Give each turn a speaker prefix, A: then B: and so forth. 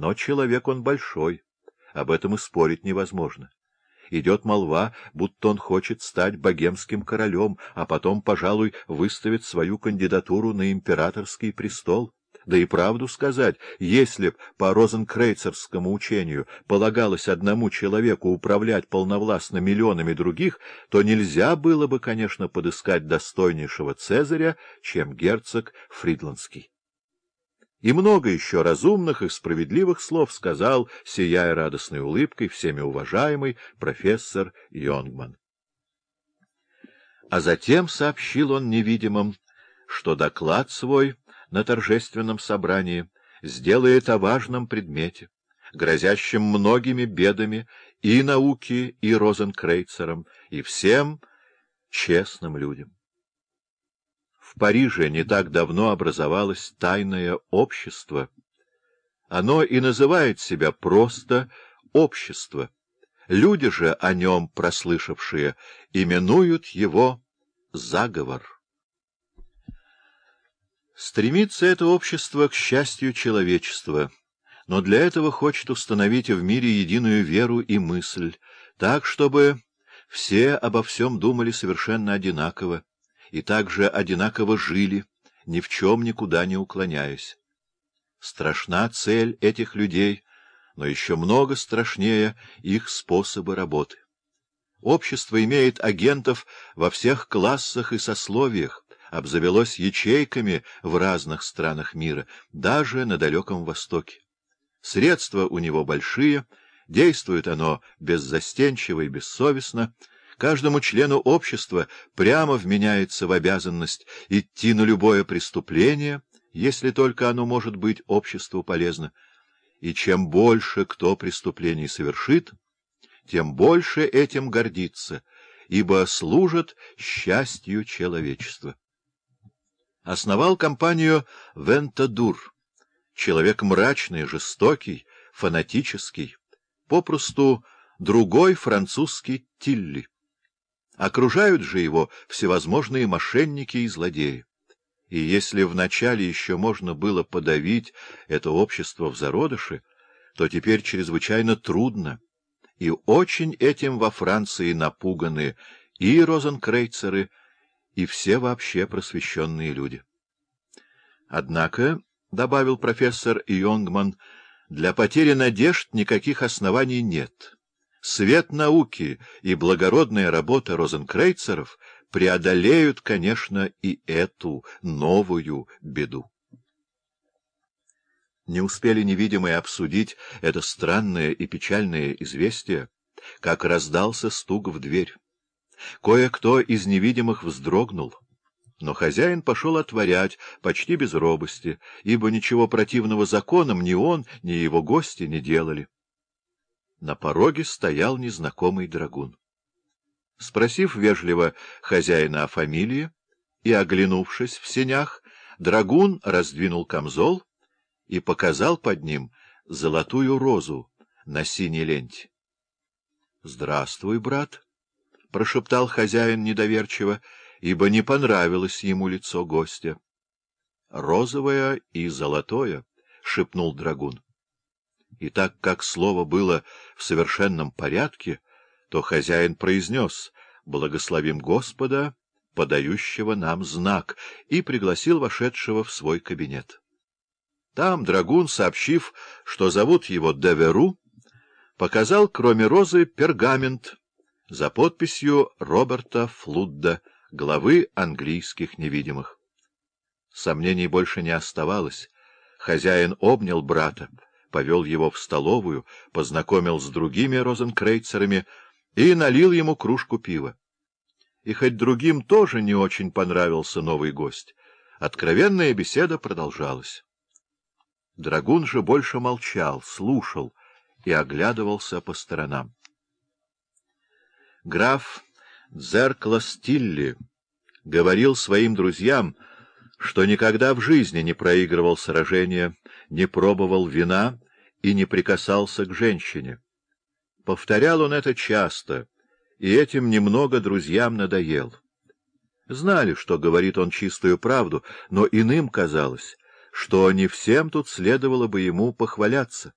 A: Но человек он большой, об этом и спорить невозможно. Идет молва, будто он хочет стать богемским королем, а потом, пожалуй, выставит свою кандидатуру на императорский престол. Да и правду сказать, если б по розенкрейцерскому учению полагалось одному человеку управлять полновластно миллионами других, то нельзя было бы, конечно, подыскать достойнейшего Цезаря, чем герцог Фридландский. И много еще разумных и справедливых слов сказал, сияя радостной улыбкой, всеми уважаемый профессор Йонгман. А затем сообщил он невидимым, что доклад свой на торжественном собрании сделает о важном предмете, грозящем многими бедами и науке, и розенкрейцерам, и всем честным людям. В Париже не так давно образовалось тайное общество. Оно и называет себя просто общество. Люди же, о нем прослышавшие, именуют его заговор. Стремится это общество к счастью человечества, но для этого хочет установить в мире единую веру и мысль, так, чтобы все обо всем думали совершенно одинаково, и также одинаково жили, ни в чем никуда не уклоняясь. Страшна цель этих людей, но еще много страшнее их способы работы. Общество имеет агентов во всех классах и сословиях, обзавелось ячейками в разных странах мира, даже на Далеком Востоке. Средства у него большие, действует оно беззастенчиво и бессовестно, Каждому члену общества прямо вменяется в обязанность идти на любое преступление, если только оно может быть обществу полезно. И чем больше кто преступлений совершит, тем больше этим гордится, ибо служит счастью человечества. Основал компанию Вентадур, человек мрачный, жестокий, фанатический, попросту другой французский Тилли. Окружают же его всевозможные мошенники и злодеи. И если вначале еще можно было подавить это общество в зародыше, то теперь чрезвычайно трудно, и очень этим во Франции напуганы и розенкрейцеры, и все вообще просвещенные люди. Однако, — добавил профессор Йонгман, — для потери надежд никаких оснований нет. Свет науки и благородная работа розенкрейцеров преодолеют, конечно, и эту новую беду. Не успели невидимые обсудить это странное и печальное известие, как раздался стук в дверь. Кое-кто из невидимых вздрогнул, но хозяин пошел отворять, почти без робости, ибо ничего противного законам ни он, ни его гости не делали. На пороге стоял незнакомый драгун. Спросив вежливо хозяина о фамилии и оглянувшись в сенях, драгун раздвинул камзол и показал под ним золотую розу на синей ленте. — Здравствуй, брат! — прошептал хозяин недоверчиво, ибо не понравилось ему лицо гостя. — Розовое и золотое, — шепнул драгун. И так как слово было в совершенном порядке, то хозяин произнес «Благословим Господа, подающего нам знак», и пригласил вошедшего в свой кабинет. Там драгун, сообщив, что зовут его Деверу, показал, кроме розы, пергамент за подписью Роберта Флудда, главы английских невидимых. Сомнений больше не оставалось. Хозяин обнял брата повел его в столовую, познакомил с другими розенкрейцерами и налил ему кружку пива. И хоть другим тоже не очень понравился новый гость, откровенная беседа продолжалась. Драгун же больше молчал, слушал и оглядывался по сторонам. Граф Дзеркластилли говорил своим друзьям, что никогда в жизни не проигрывал сражения, не пробовал вина и не прикасался к женщине. Повторял он это часто, и этим немного друзьям надоел. Знали, что говорит он чистую правду, но иным казалось, что не всем тут следовало бы ему похваляться.